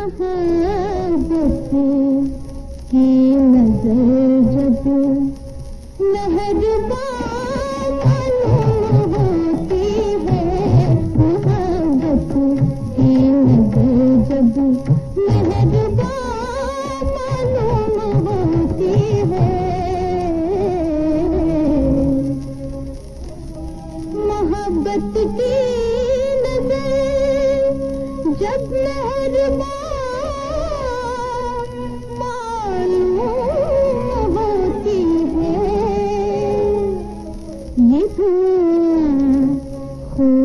जब मेहरबान होती है शहादत नज़र जब मेहरबान होती है मोहब्बत की नज़र जब मेहरबान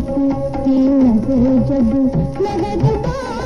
जब महक जब महक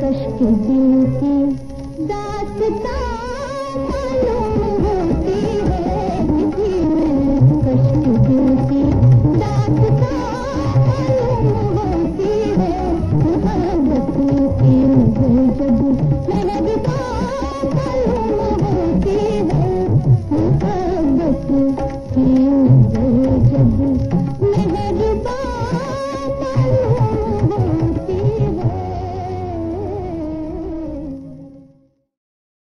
कश के दिल की दास्तां